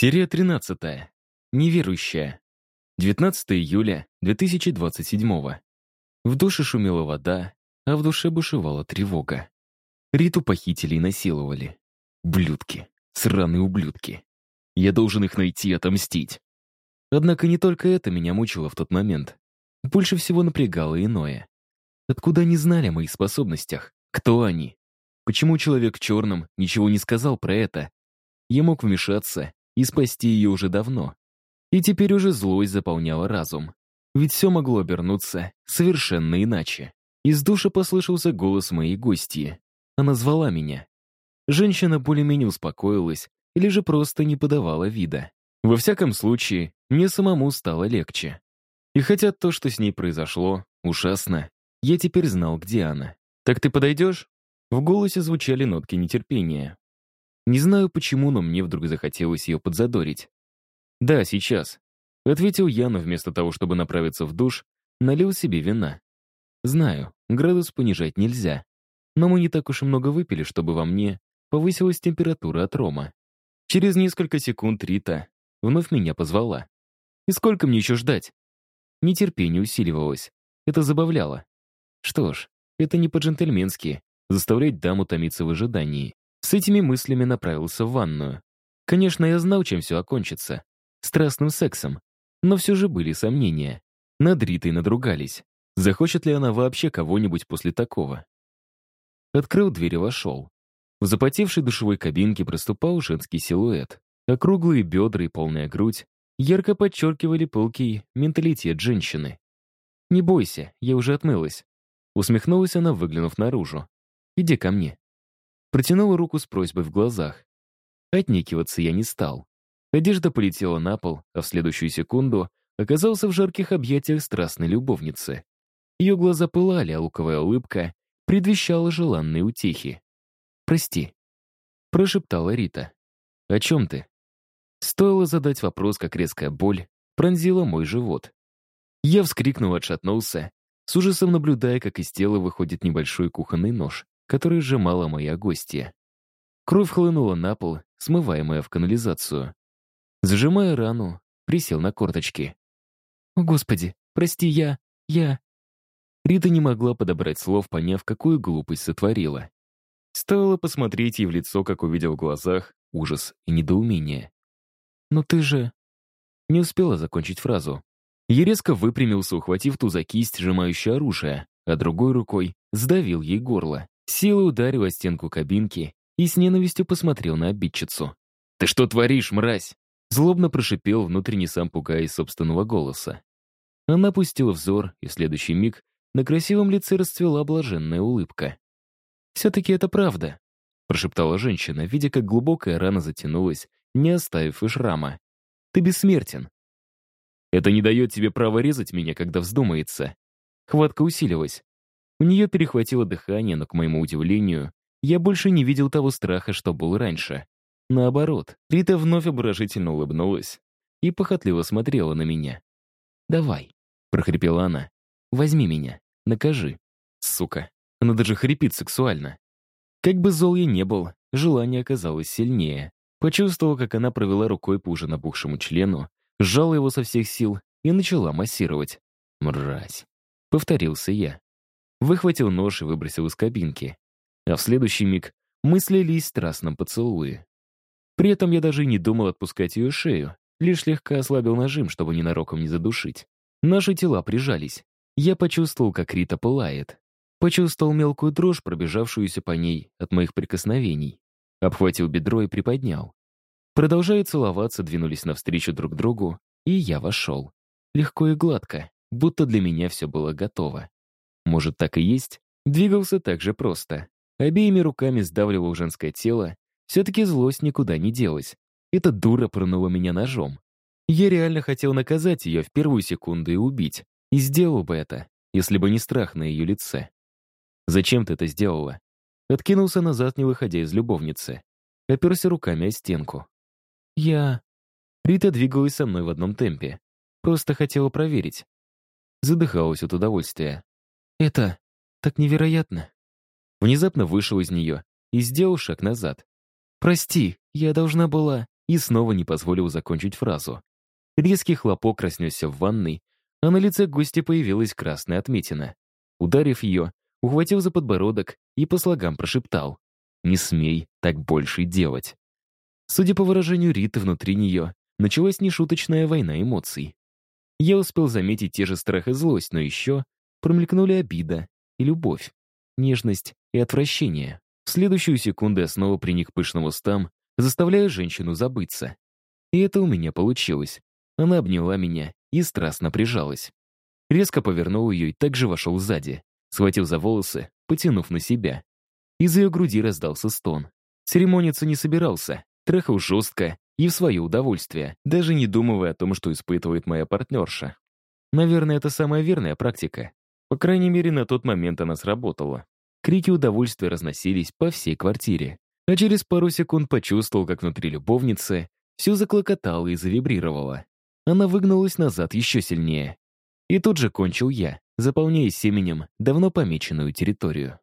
Серия 13. Неверующая. 19 июля 2027. В душе шумела вода, а в душе бушевала тревога. Риту похитили и насиловали. Блюдки. Сраные ублюдки. Я должен их найти и отомстить. Однако не только это меня мучило в тот момент. Больше всего напрягало иное. Откуда они знали о моих способностях? Кто они? Почему человек в черном ничего не сказал про это? Я мог вмешаться и спасти ее уже давно. И теперь уже злость заполняла разум. Ведь все могло обернуться совершенно иначе. Из душа послышался голос моей гостьи. Она звала меня. Женщина более-менее успокоилась или же просто не подавала вида. Во всяком случае, мне самому стало легче. И хотя то, что с ней произошло, ужасно, я теперь знал, где она. «Так ты подойдешь?» В голосе звучали нотки нетерпения. Не знаю почему, но мне вдруг захотелось ее подзадорить. «Да, сейчас», — ответил я, но вместо того, чтобы направиться в душ, налил себе вина. Знаю, градус понижать нельзя, но мы не так уж и много выпили, чтобы во мне повысилась температура от рома. Через несколько секунд Рита вновь меня позвала. «И сколько мне еще ждать?» Нетерпение усиливалось. Это забавляло. Что ж, это не по-джентльменски — заставлять даму томиться в ожидании. С этими мыслями направился в ванную. Конечно, я знал, чем все окончится. Страстным сексом. Но все же были сомнения. Над Ритой надругались. Захочет ли она вообще кого-нибудь после такого? Открыл дверь и вошел. В запотевшей душевой кабинке проступал женский силуэт. Округлые бедра и полная грудь ярко подчеркивали пылкий менталитет женщины. «Не бойся, я уже отмылась». Усмехнулась она, выглянув наружу. «Иди ко мне». Протянула руку с просьбой в глазах. Отнекиваться я не стал. Одежда полетела на пол, а в следующую секунду оказался в жарких объятиях страстной любовницы. Ее глаза пылали, а луковая улыбка предвещала желанные утехи. «Прости», — прошептала Рита. «О чем ты?» Стоило задать вопрос, как резкая боль пронзила мой живот. Я вскрикнул, отшатнулся, с ужасом наблюдая, как из тела выходит небольшой кухонный нож который сжимала моя гостья. Кровь хлынула на пол, смываемая в канализацию. Зажимая рану, присел на корточки. «О, Господи, прости, я... я...» Рита не могла подобрать слов, поняв, какую глупость сотворила. Стоило посмотреть ей в лицо, как увидел в глазах ужас и недоумение. «Но ты же...» Не успела закончить фразу. Я резко выпрямился, ухватив ту за кисть, сжимающую оружие, а другой рукой сдавил ей горло. Силой ударил о стенку кабинки и с ненавистью посмотрел на обидчицу. «Ты что творишь, мразь?» Злобно прошипел, внутренне сам пугаясь собственного голоса. Она опустила взор, и в следующий миг на красивом лице расцвела блаженная улыбка. «Все-таки это правда», — прошептала женщина, видя, как глубокая рана затянулась, не оставив и шрама. «Ты бессмертен». «Это не дает тебе права резать меня, когда вздумается». Хватка усилилась. У нее перехватило дыхание, но, к моему удивлению, я больше не видел того страха, что был раньше. Наоборот, Рита вновь обворожительно улыбнулась и похотливо смотрела на меня. «Давай», — прохрипела она, — «возьми меня, накажи». Сука, она даже хрипит сексуально. Как бы зол я не был, желание оказалось сильнее. Почувствовал, как она провела рукой по уже набухшему члену, сжала его со всех сил и начала массировать. «Мразь», — повторился я. Выхватил нож и выбросил из кабинки. А в следующий миг мы слились в страстном поцелуе. При этом я даже не думал отпускать ее шею, лишь слегка ослабил нажим, чтобы ненароком не задушить. Наши тела прижались. Я почувствовал, как Рита пылает. Почувствовал мелкую дрожь, пробежавшуюся по ней от моих прикосновений. Обхватил бедро и приподнял. Продолжая целоваться, двинулись навстречу друг другу, и я вошел. Легко и гладко, будто для меня все было готово. Может, так и есть? Двигался так же просто. Обеими руками сдавливал женское тело. Все-таки злость никуда не делась. Эта дура пронула меня ножом. Я реально хотел наказать ее в первую секунду и убить. И сделал бы это, если бы не страх на ее лице. «Зачем ты это сделала?» Откинулся назад, не выходя из любовницы. Оперся руками о стенку. «Я...» Рита двигалась со мной в одном темпе. Просто хотела проверить. Задыхалась от удовольствия. Это так невероятно. Внезапно вышел из нее и сделал шаг назад. «Прости, я должна была...» и снова не позволил закончить фразу. Резкий хлопок разнесся в ванной, а на лице гостя появилась красная отметина. Ударив ее, ухватил за подбородок и по слогам прошептал «Не смей так больше делать». Судя по выражению Риты внутри нее, началась нешуточная война эмоций. Я успел заметить те же страх и злость, но еще промелькнули обида и любовь, нежность и отвращение. В следующую секунду я снова приник к пышным устам, заставляя женщину забыться. И это у меня получилось. Она обняла меня и страстно прижалась. Резко повернул ее и также вошел сзади, схватил за волосы, потянув на себя. Из ее груди раздался стон. Церемониться не собирался, трахал жестко и в свое удовольствие, даже не думая о том, что испытывает моя партнерша. Наверное, это самая верная практика. По крайней мере, на тот момент она сработала. Крики удовольствия разносились по всей квартире. А через пару секунд почувствовал, как внутри любовницы все заклокотало и завибрировало. Она выгнулась назад еще сильнее. И тут же кончил я, заполняя семенем давно помеченную территорию.